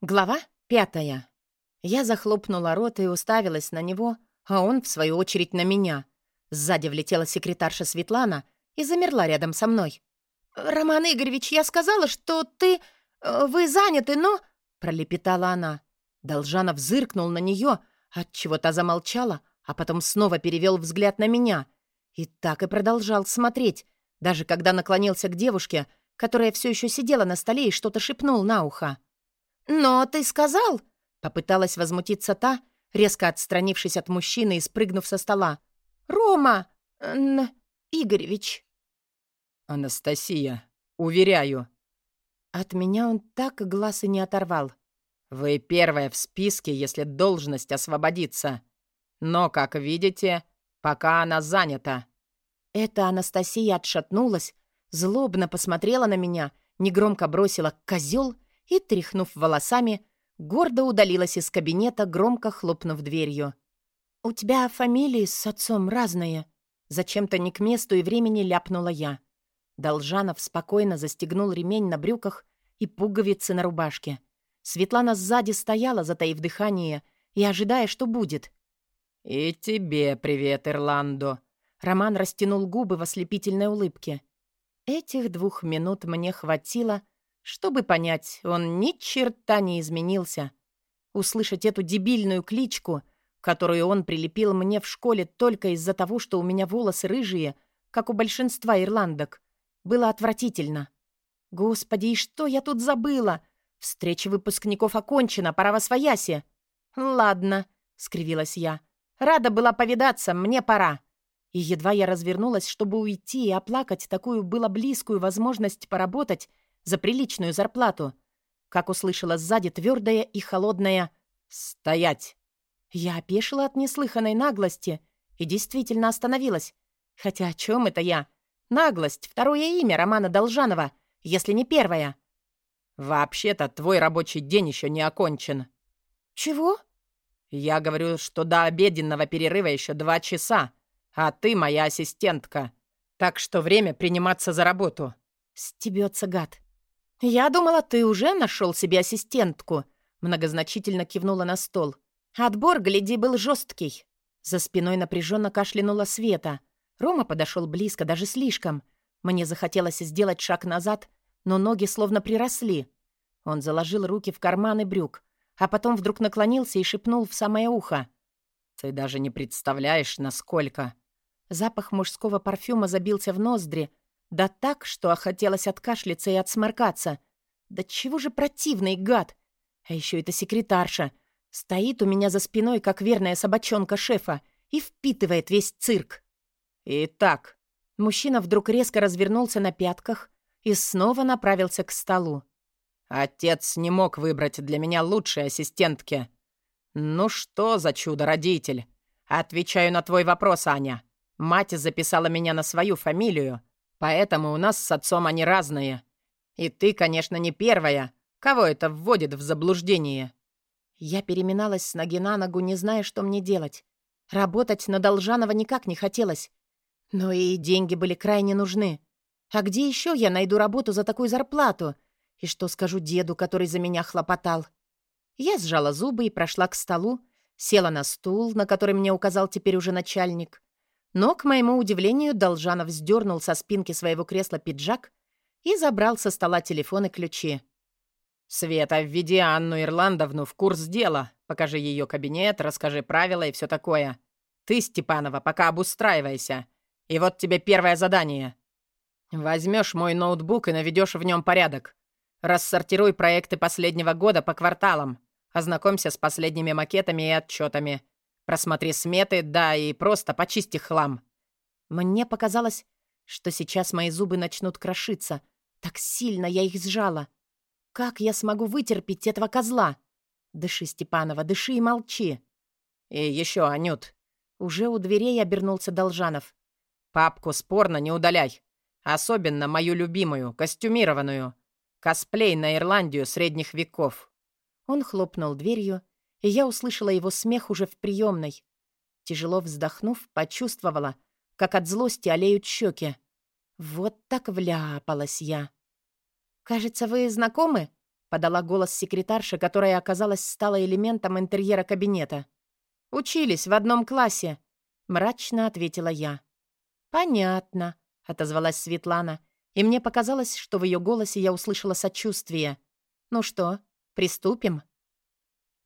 Глава пятая. Я захлопнула рот и уставилась на него, а он, в свою очередь, на меня. Сзади влетела секретарша Светлана и замерла рядом со мной. «Роман Игоревич, я сказала, что ты... э, вы заняты, но...» — пролепетала она. Должанов зыркнул на нее, отчего та замолчала, а потом снова перевел взгляд на меня. И так и продолжал смотреть, даже когда наклонился к девушке, которая все еще сидела на столе и что-то шепнул на ухо. «Но ты сказал...» — попыталась возмутиться та, резко отстранившись от мужчины и спрыгнув со стола. «Рома... Н... Игоревич...» «Анастасия, уверяю...» От меня он так глаз и не оторвал. «Вы первая в списке, если должность освободится. Но, как видите, пока она занята». Эта Анастасия отшатнулась, злобно посмотрела на меня, негромко бросила «козёл» и, тряхнув волосами, гордо удалилась из кабинета, громко хлопнув дверью. «У тебя фамилии с отцом разные», — зачем-то не к месту и времени ляпнула я. Должанов спокойно застегнул ремень на брюках и пуговицы на рубашке. Светлана сзади стояла, затаив дыхание, и ожидая, что будет. «И тебе привет, Ирландо!» Роман растянул губы в ослепительной улыбке. Этих двух минут мне хватило, чтобы понять, он ни черта не изменился. Услышать эту дебильную кличку, которую он прилепил мне в школе только из-за того, что у меня волосы рыжие, как у большинства ирландок, было отвратительно. Господи, и что я тут забыла? Встреча выпускников окончена, пора во свояси. Ладно, — скривилась я. Рада была повидаться, мне пора. И едва я развернулась, чтобы уйти и оплакать такую было близкую возможность поработать, за приличную зарплату. Как услышала сзади твердое и холодное «Стоять!». Я опешила от неслыханной наглости и действительно остановилась. Хотя о чем это я? Наглость — второе имя Романа Должанова, если не первое. «Вообще-то твой рабочий день еще не окончен». «Чего?» «Я говорю, что до обеденного перерыва еще два часа, а ты моя ассистентка. Так что время приниматься за работу». Стебется гад. «Я думала, ты уже нашел себе ассистентку», — многозначительно кивнула на стол. «Отбор, гляди, был жесткий». За спиной напряженно кашлянула Света. Рома подошел близко, даже слишком. Мне захотелось сделать шаг назад, но ноги словно приросли. Он заложил руки в карманы брюк, а потом вдруг наклонился и шепнул в самое ухо. «Ты даже не представляешь, насколько...» Запах мужского парфюма забился в ноздри, да так, что хотелось откашляться и отсморкаться. Да чего же противный гад! А еще эта секретарша. Стоит у меня за спиной, как верная собачонка шефа, и впитывает весь цирк. Итак, мужчина вдруг резко развернулся на пятках и снова направился к столу. Отец не мог выбрать для меня лучшей ассистентки. Ну что за чудо-родитель? Отвечаю на твой вопрос, Аня. Мать записала меня на свою фамилию, Поэтому у нас с отцом они разные. И ты, конечно, не первая, кого это вводит в заблуждение». Я переминалась с ноги на ногу, не зная, что мне делать. Работать на Должанова никак не хотелось. Но и деньги были крайне нужны. А где еще я найду работу за такую зарплату? И что скажу деду, который за меня хлопотал? Я сжала зубы и прошла к столу, села на стул, на который мне указал теперь уже начальник. Но, к моему удивлению, Должанов сдернул со спинки своего кресла пиджак и забрал со стола телефон и ключи. «Света, введи Анну Ирландовну в курс дела. Покажи ее кабинет, расскажи правила и все такое. Ты, Степанова, пока обустраивайся. И вот тебе первое задание. Возьмешь мой ноутбук и наведешь в нем порядок. Рассортируй проекты последнего года по кварталам. Ознакомься с последними макетами и отчетами. Просмотри сметы, да и просто почисти хлам». Мне показалось, что сейчас мои зубы начнут крошиться. Так сильно я их сжала. Как я смогу вытерпеть этого козла? Дыши, Степанова, дыши и молчи. И еще, Анют. Уже у дверей обернулся Должанов. Папку спорно не удаляй. Особенно мою любимую, костюмированную. Косплей на Ирландию средних веков. Он хлопнул дверью, и я услышала его смех уже в приемной. Тяжело вздохнув, почувствовала, как от злости олеют щеки. Вот так вляпалась я. «Кажется, вы знакомы?» — подала голос секретарша, которая, оказалась стала элементом интерьера кабинета. «Учились в одном классе», — мрачно ответила я. «Понятно», — отозвалась Светлана, и мне показалось, что в ее голосе я услышала сочувствие. «Ну что, приступим?»